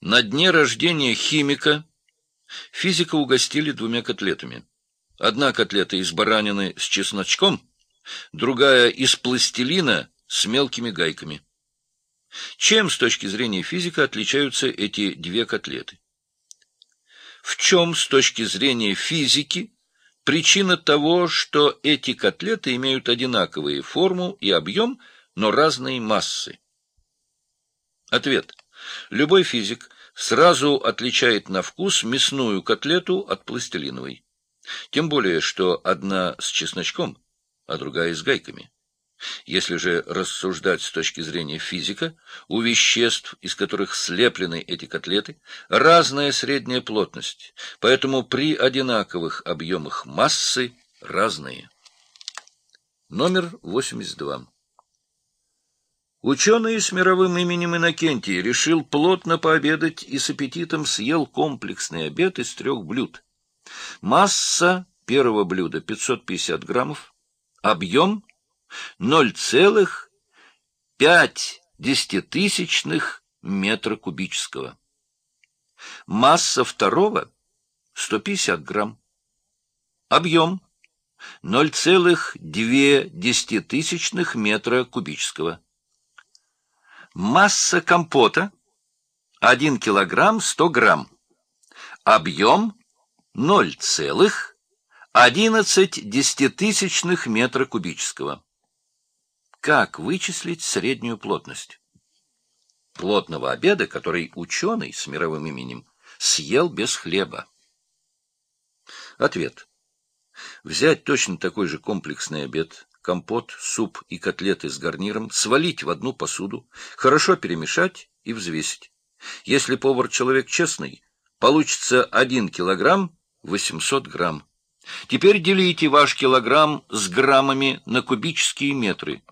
На дне рождения химика физика угостили двумя котлетами. Одна котлета из баранины с чесночком, другая из пластилина с мелкими гайками. Чем с точки зрения физика отличаются эти две котлеты? В чем с точки зрения физики причина того, что эти котлеты имеют одинаковые форму и объем, но разные массы? Ответ. Любой физик сразу отличает на вкус мясную котлету от пластилиновой. Тем более, что одна с чесночком, а другая с гайками. Если же рассуждать с точки зрения физика, у веществ, из которых слеплены эти котлеты, разная средняя плотность, поэтому при одинаковых объемах массы разные. Номер 82. Ученый с мировым именем Иннокентий решил плотно пообедать и с аппетитом съел комплексный обед из трех блюд. Масса первого блюда 550 граммов, объем 0,5 метра кубического. Масса второго — 150 грамм. Объем — 0,2 метра кубического. Масса компота — 1 килограмм 100 грамм. Объем — 0,11 метра кубического. Как вычислить среднюю плотность? Плотного обеда, который ученый с мировым именем съел без хлеба. Ответ. Взять точно такой же комплексный обед, компот, суп и котлеты с гарниром, свалить в одну посуду, хорошо перемешать и взвесить. Если повар человек честный, получится 1 килограмм 800 грамм. Теперь делите ваш килограмм с граммами на кубические метры.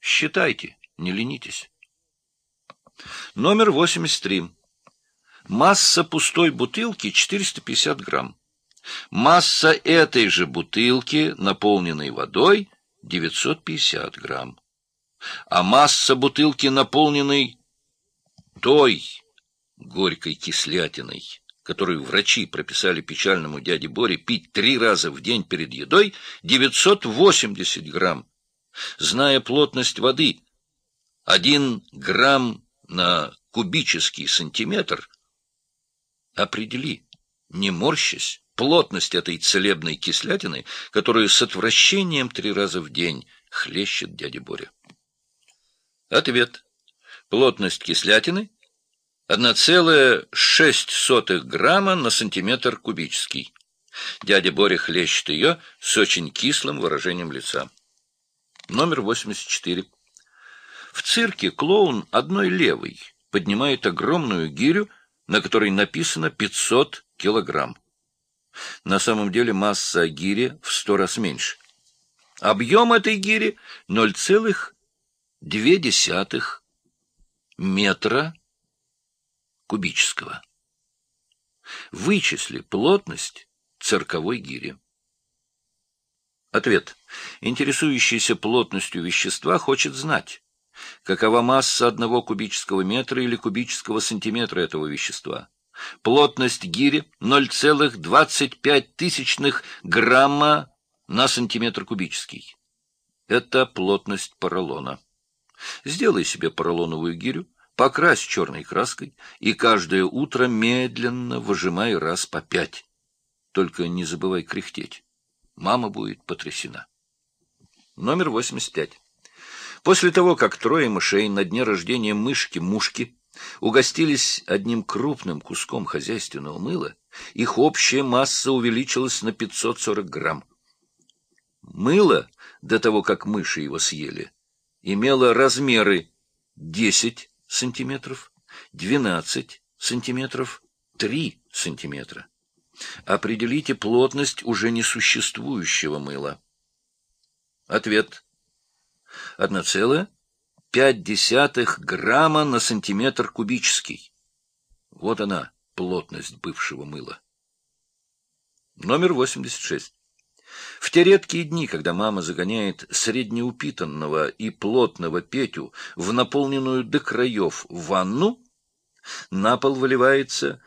Считайте, не ленитесь. Номер 83. Масса пустой бутылки 450 грамм. Масса этой же бутылки, наполненной водой, 950 грамм. А масса бутылки, наполненной той горькой кислятиной, которую врачи прописали печальному дяде Боре пить три раза в день перед едой, 980 грамм. Зная плотность воды, один грамм на кубический сантиметр, определи, не морщась, плотность этой целебной кислятины, которую с отвращением три раза в день хлещет дядя Боря. Ответ. Плотность кислятины 1,6 грамма на сантиметр кубический. Дядя Боря хлещет ее с очень кислым выражением лица. Номер 84. В цирке клоун одной левой поднимает огромную гирю, на которой написано 500 килограмм. На самом деле масса гири в сто раз меньше. Объем этой гири 0,2 метра кубического. Вычисли плотность цирковой гири. Ответ. Интересующийся плотностью вещества хочет знать, какова масса одного кубического метра или кубического сантиметра этого вещества. Плотность гири 0,25 грамма на сантиметр кубический. Это плотность поролона. Сделай себе поролоновую гирю, покрась черной краской и каждое утро медленно выжимай раз по пять. Только не забывай кряхтеть. Мама будет потрясена. Номер 85. После того, как трое мышей на дне рождения мышки-мушки угостились одним крупным куском хозяйственного мыла, их общая масса увеличилась на 540 грамм. Мыло, до того, как мыши его съели, имело размеры 10 сантиметров, 12 сантиметров, 3 сантиметра. Определите плотность уже несуществующего мыла. Ответ. 1,5 грамма на сантиметр кубический. Вот она, плотность бывшего мыла. Номер 86. В те редкие дни, когда мама загоняет среднеупитанного и плотного Петю в наполненную до краев ванну, На пол выливается